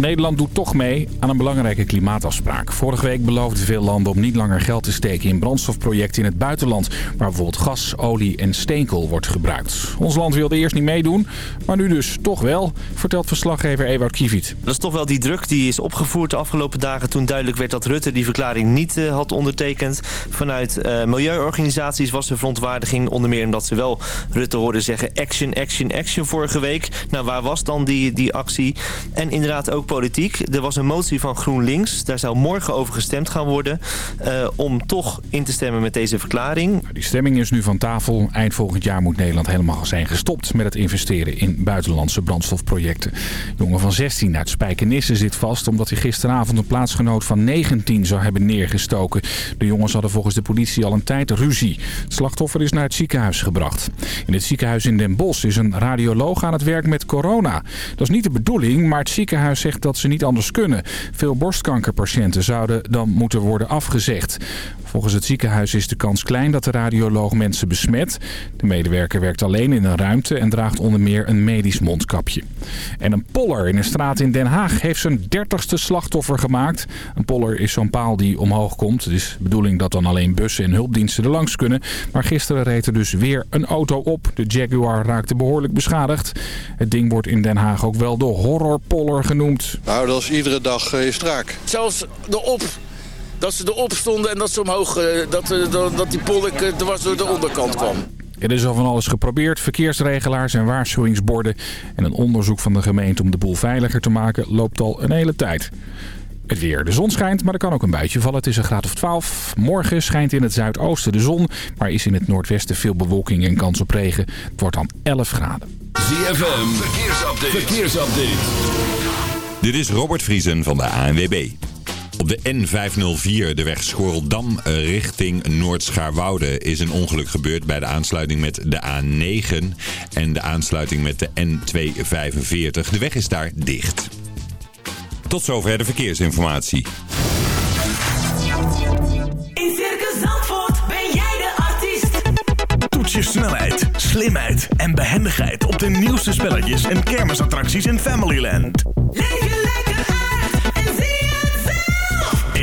Nederland doet toch mee aan een belangrijke klimaatafspraak. Vorige week beloofden veel landen om niet langer geld te steken in brandstofprojecten in het buitenland... waar bijvoorbeeld gas, olie en steenkool wordt gebruikt. Ons land wilde eerst niet meedoen, maar nu dus toch wel, vertelt verslaggever Ewout Kiviet. Dat is toch wel die druk die is opgevoerd de afgelopen dagen... toen duidelijk werd dat Rutte die verklaring niet uh, had ondertekend. Vanuit uh, milieuorganisaties was er verontwaardiging. Onder meer omdat ze wel Rutte hoorden zeggen action, action, action vorige week. Nou, waar was dan die, die actie? En inderdaad ook politiek. Er was een motie van GroenLinks. Daar zou morgen over gestemd gaan worden. Uh, om toch in te stemmen met deze verklaring. Die stemming is nu van tafel. Eind volgend jaar moet Nederland helemaal zijn gestopt met het investeren in buitenlandse brandstofprojecten. jongen van 16 uit Spijkenisse zit vast omdat hij gisteravond een plaatsgenoot van 19 zou hebben neergestoken. De jongens hadden volgens de politie al een tijd ruzie. Het slachtoffer is naar het ziekenhuis gebracht. In het ziekenhuis in Den Bosch is een radioloog aan het werk met corona. Dat is niet de bedoeling, maar het ziekenhuis dat ze niet anders kunnen. Veel borstkankerpatiënten zouden dan moeten worden afgezegd. Volgens het ziekenhuis is de kans klein dat de radioloog mensen besmet. De medewerker werkt alleen in een ruimte en draagt onder meer een medisch mondkapje. En een poller in een straat in Den Haag heeft zijn dertigste slachtoffer gemaakt. Een poller is zo'n paal die omhoog komt. Het is de bedoeling dat dan alleen bussen en hulpdiensten er langs kunnen. Maar gisteren reed er dus weer een auto op. De Jaguar raakte behoorlijk beschadigd. Het ding wordt in Den Haag ook wel de horrorpoller genoemd. Nou, dat is iedere dag uh, straak. Zelfs de op dat ze erop stonden en dat ze omhoog, dat, dat, dat die polk dwars door de onderkant kwam. Er is al van alles geprobeerd. Verkeersregelaars en waarschuwingsborden. En een onderzoek van de gemeente om de boel veiliger te maken loopt al een hele tijd. Het weer. De zon schijnt, maar er kan ook een buitje vallen. Het is een graad of 12. Morgen schijnt in het zuidoosten de zon. Maar is in het noordwesten veel bewolking en kans op regen. Het wordt dan 11 graden. ZFM. Verkeersupdate. Verkeersupdate. Dit is Robert Vriesen van de ANWB. Op de N504, de weg Schorldam richting Noord-Schaarwoude, is een ongeluk gebeurd bij de aansluiting met de A9 en de aansluiting met de N245. De weg is daar dicht. Tot zover de verkeersinformatie. In Circus Zandvoort ben jij de artiest. Toets je snelheid, slimheid en behendigheid op de nieuwste spelletjes en kermisattracties in Familyland. Leef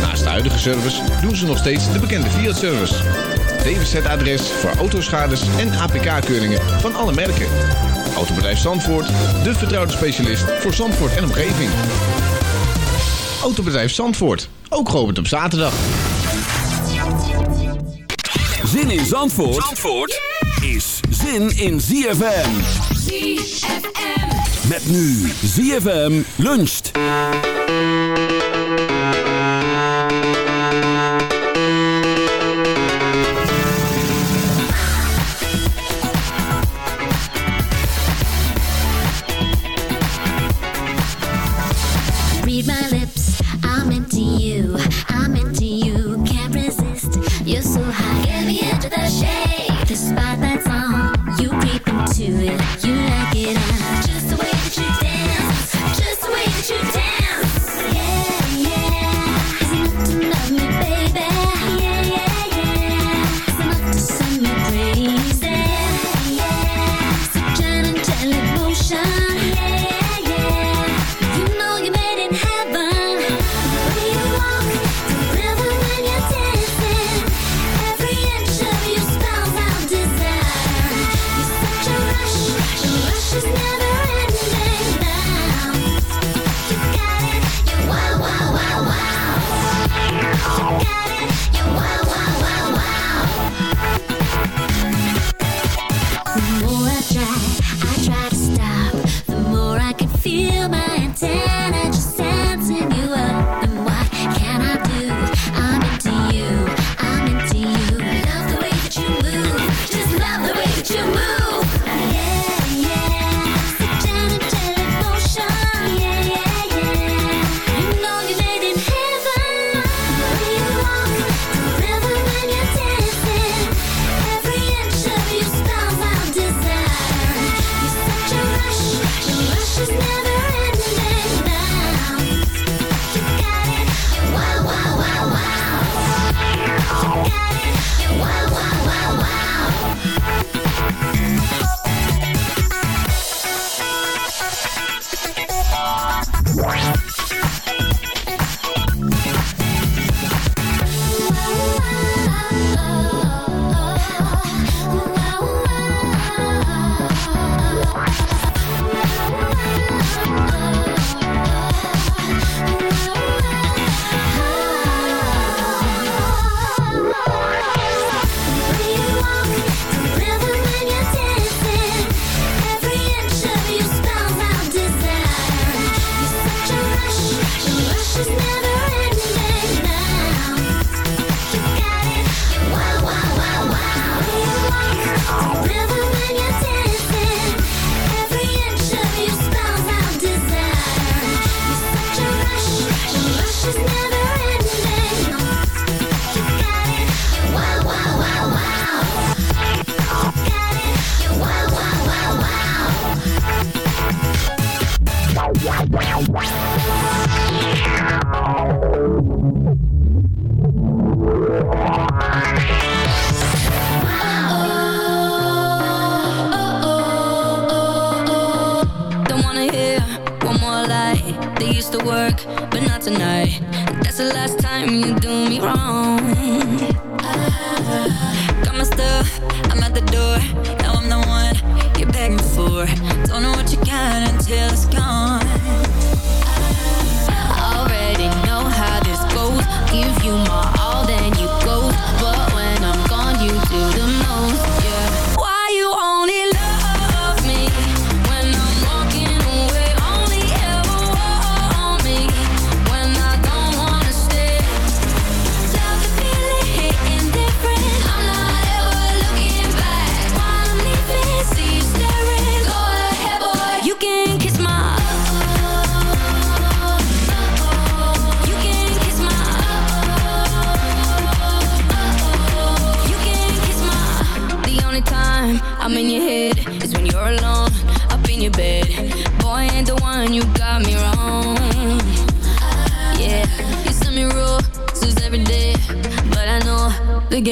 Naast de huidige service doen ze nog steeds de bekende Fiat-service. DWZ-adres voor autoschades en APK-keuringen van alle merken. Autobedrijf Zandvoort, de vertrouwde specialist voor Zandvoort en omgeving. Autobedrijf Zandvoort, ook geopend op zaterdag. Zin in Zandvoort, Zandvoort is zin in ZFM. ZFM. Met nu ZFM luncht.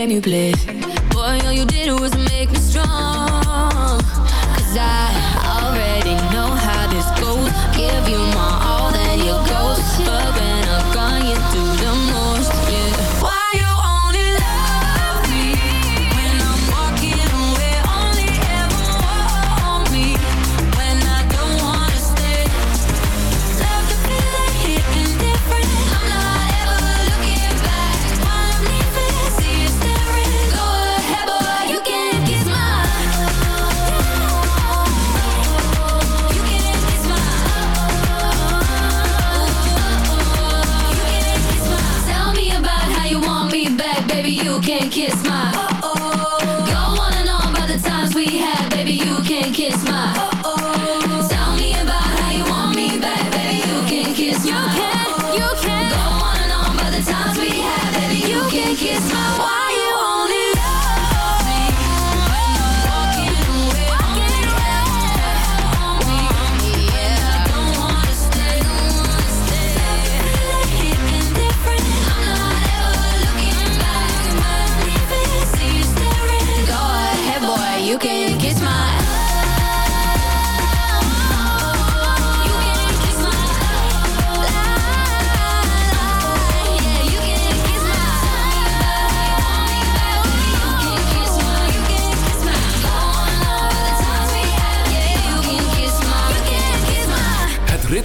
get you bliss. Boy, are you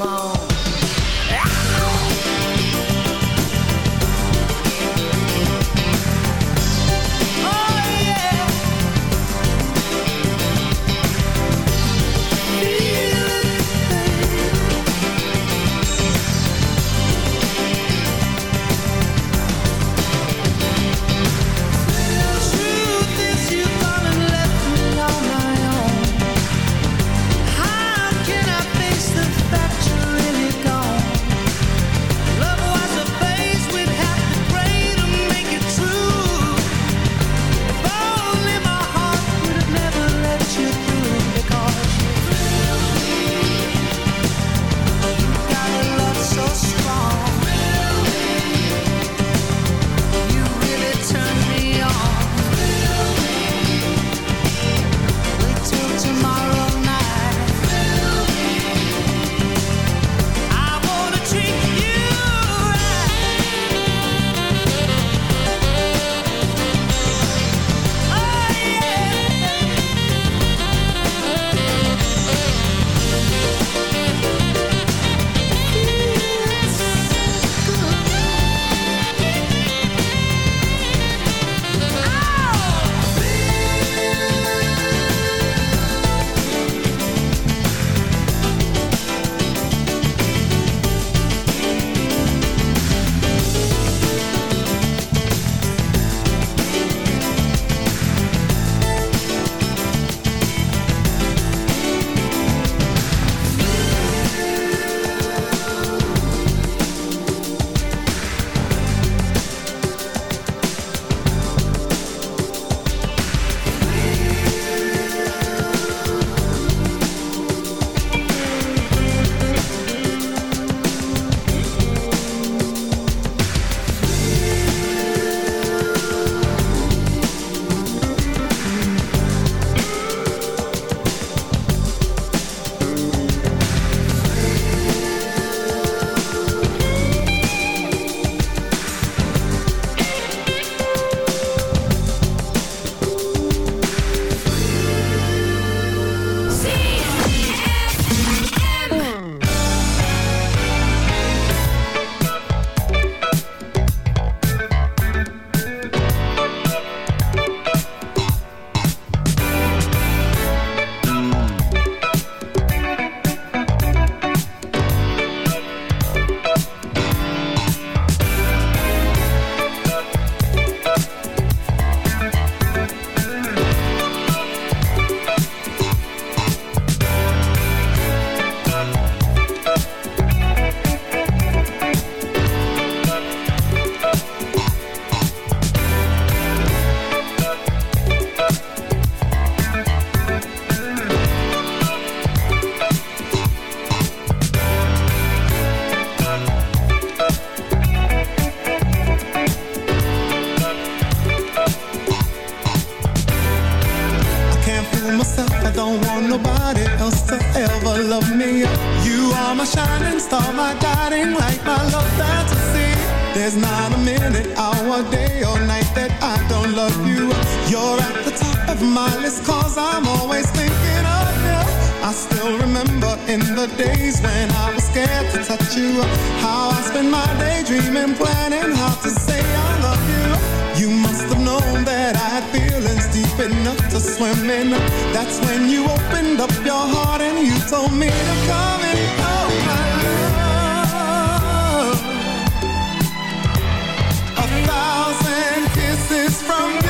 Come. In the days when I was scared to touch you. How I spent my day dreaming, planning how to say I love you. You must have known that I had feelings deep enough to swim in. That's when you opened up your heart and you told me to come in. Oh, my love. A thousand kisses from you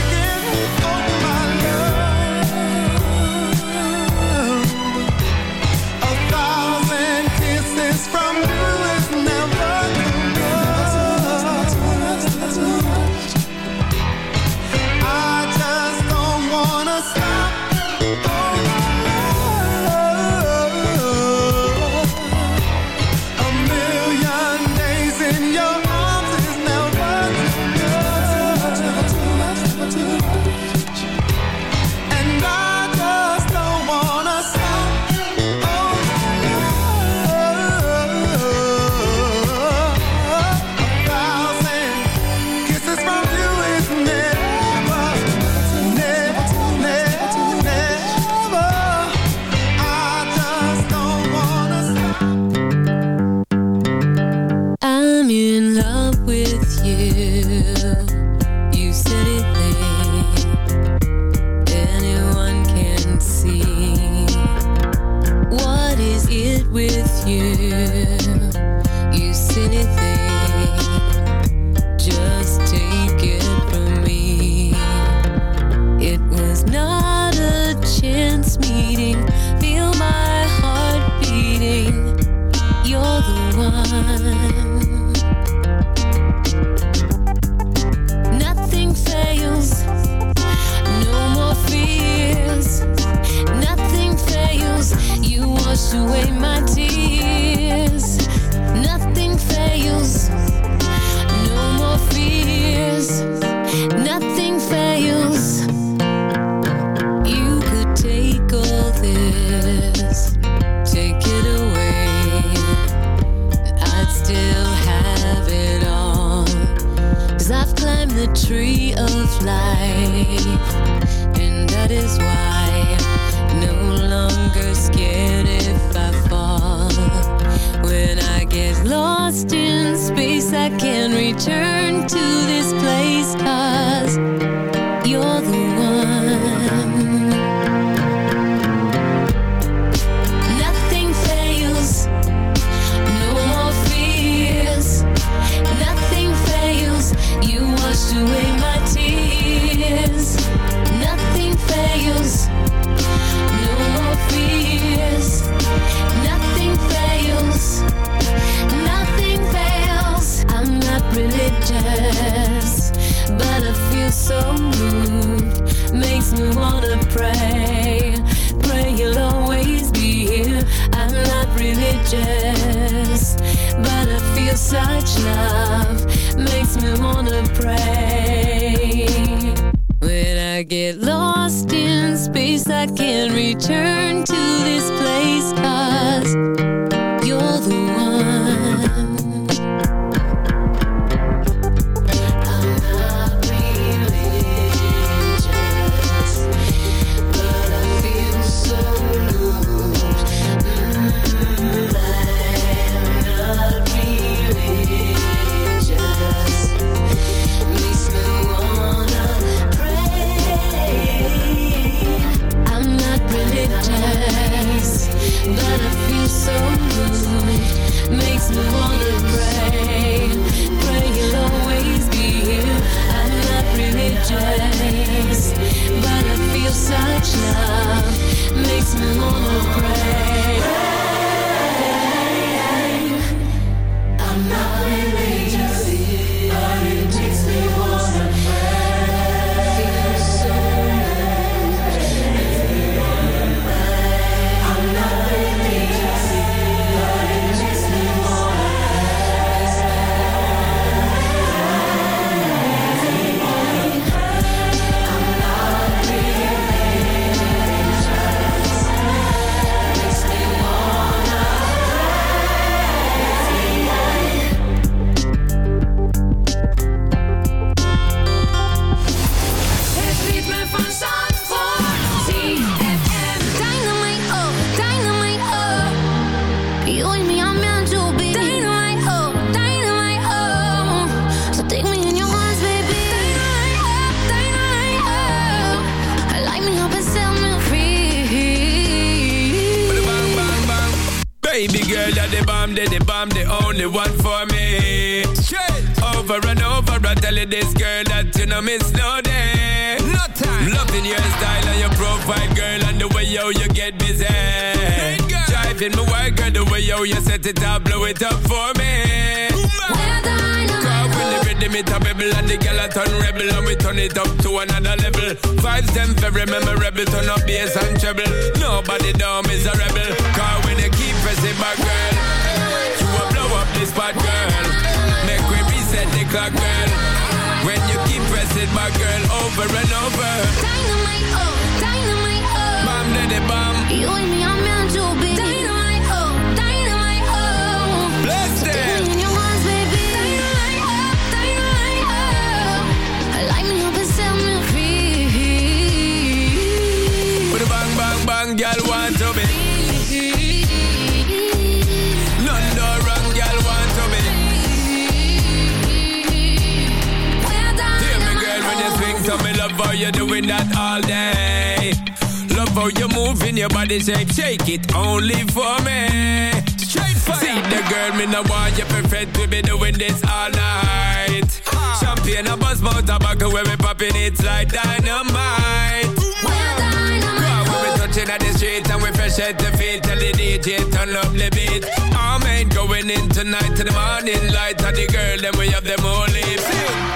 loving your body shape. Shake it only for me. Straight fire. See the girl, me no want you perfect. We be doing this all night. Ah. Champagne, a buzz, mouth, tobacco, where we popping it like dynamite. Well dynamite. We touching at the street and we fresh at the feet. Tell the DJ turn up the beat. All men going in tonight to the morning light. And the girl, then we have them all lips.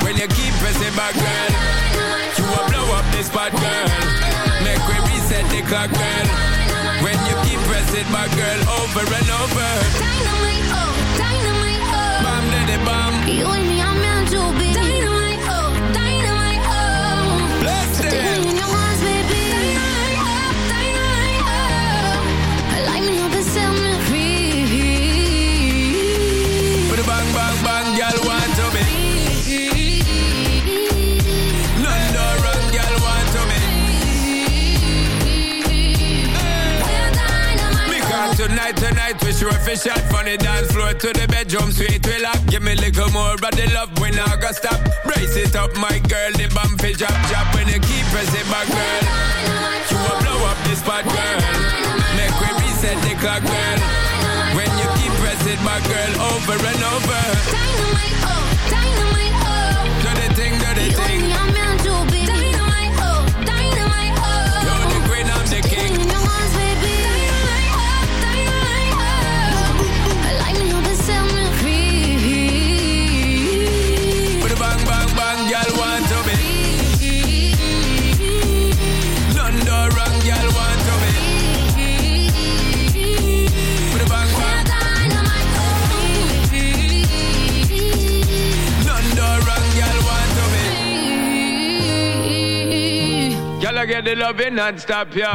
When you keep pressing back, girl, you will blow up this spot, girl. Make we set the clock, girl. When you keep pressing my girl over and over. Dynamite, oh, dynamite, oh. Bomb, daddy, bomb. You and me, I'm meant to be. sure fish shot from the dance floor to the bedroom sweet we lock. Give me a little more, but the love when I got stop. Brace it up, my girl, the bump is drop drop when you keep pressing back, girl. You will blow up this spot, girl. Make we reset the clock, girl. When you keep pressing back, girl, over and over. I get the loving non-stop, yo.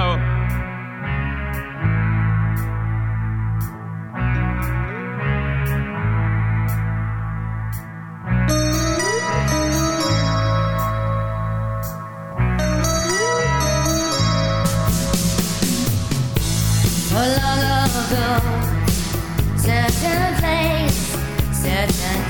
Oh, Long ago, certain place, certain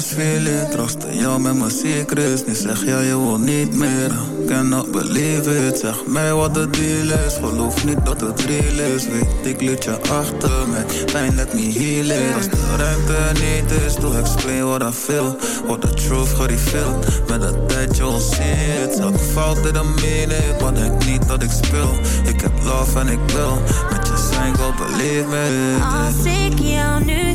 feeling Trostte jou met mijn secrets. Nu zeg jij je wil niet meer. Cannot believe it. Zeg mij wat de deal is. Geloof niet dat het real is. Weet ik liet je achter Met pijn let me heal Als de ruimte niet is To explain what I feel. What the truth gereveeld Met de tijd je see it. Elke fout in een meaning Maar denk niet dat ik speel. Ik heb love en ik wil Met je zijn go believe me Als ik jou nu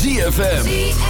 ZFM.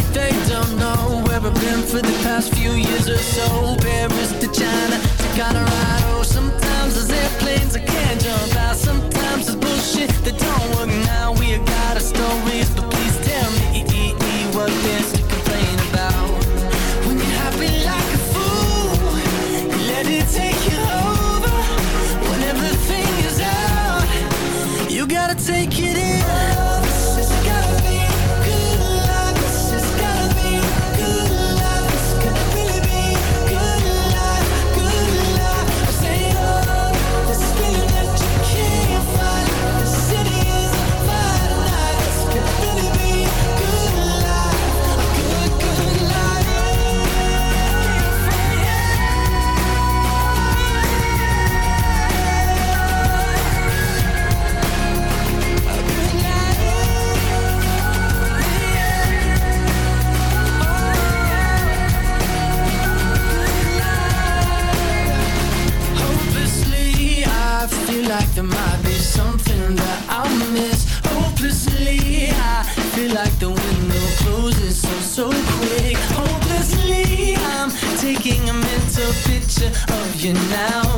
like they don't know where I've been for the past few years or so. Paris to China to Colorado. Oh, sometimes there's airplanes I can't jump out. Sometimes there's bullshit that don't work picture of you now.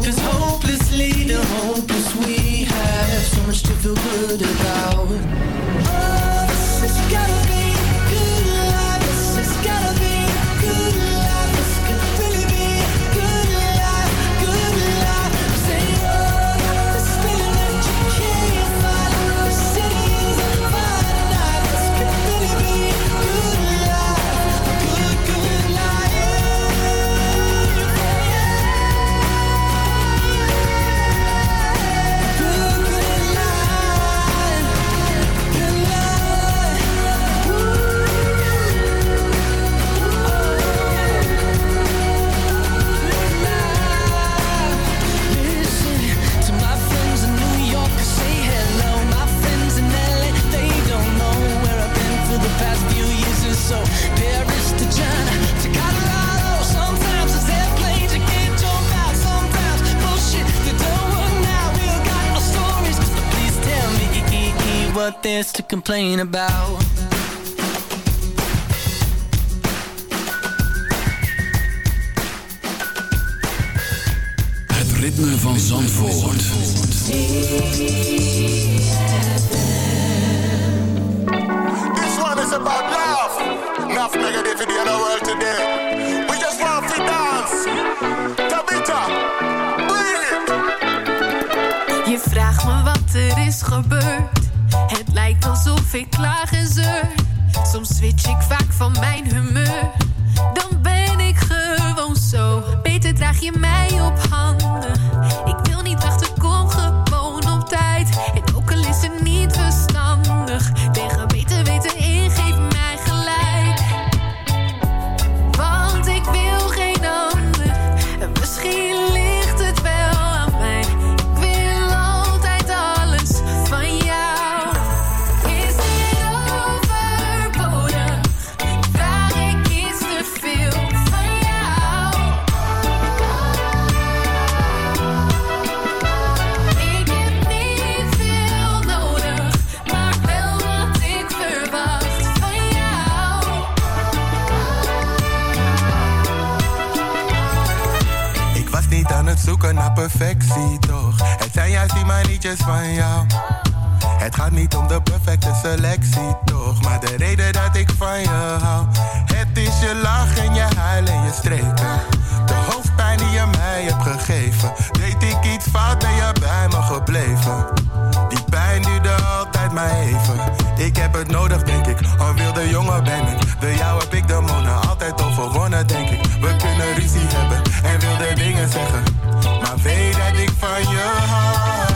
complain about. perfectie toch? Het zijn juist die manietjes van jou. Het gaat niet om de perfecte selectie toch? Maar de reden dat ik van je hou. Het is je lach en je huil en je streken. De hoofdpijn die je mij hebt gegeven. Deed ik iets fout en je bij me gebleven. Die pijn duurde altijd maar even. Ik heb het nodig, denk ik. al wilde jongen ben ik. Door jou heb ik de monen altijd overwonnen, denk ik. We kunnen ruzie hebben en wilde dingen zeggen. Maar weet dat ik van je hou.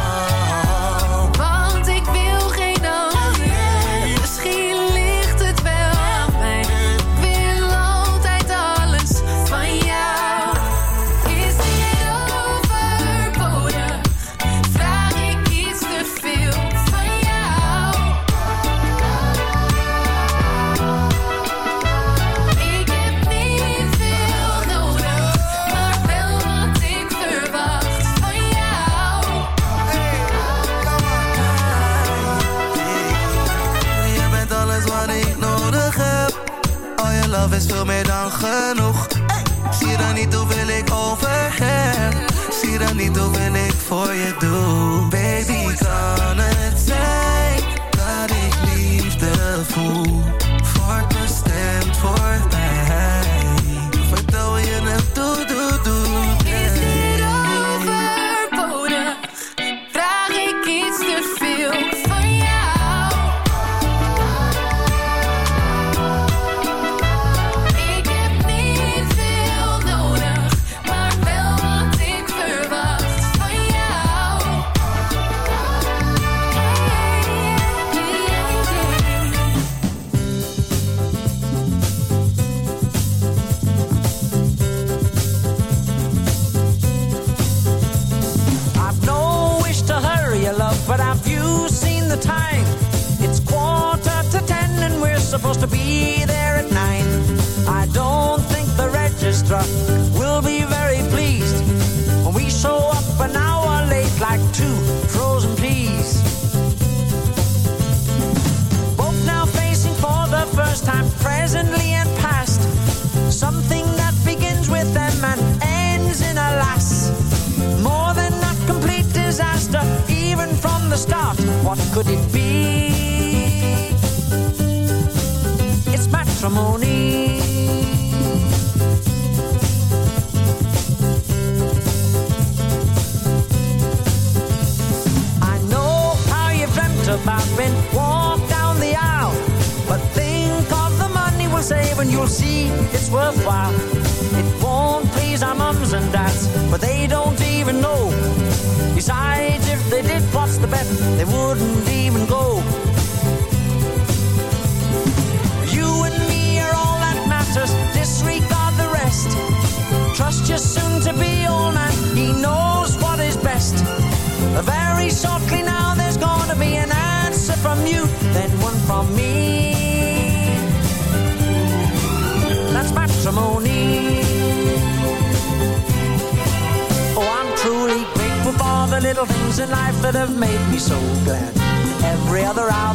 lang genoeg. Zie dan niet hoeveel ik over heb. Zie dan niet hoeveel ik voor je doe.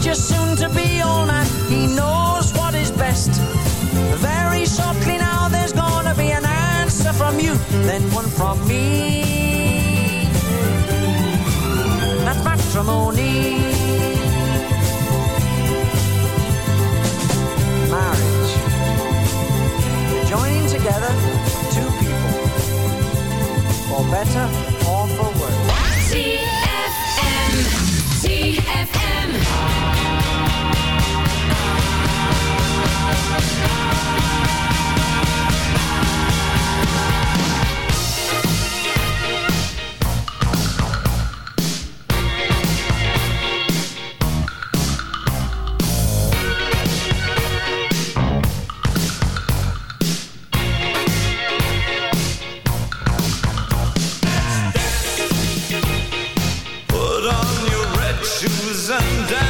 just soon to be owner. He knows what is best. Very shortly now, there's gonna be an answer from you, then one from me. That's matrimony. Marriage. Joining together two people. For better and down.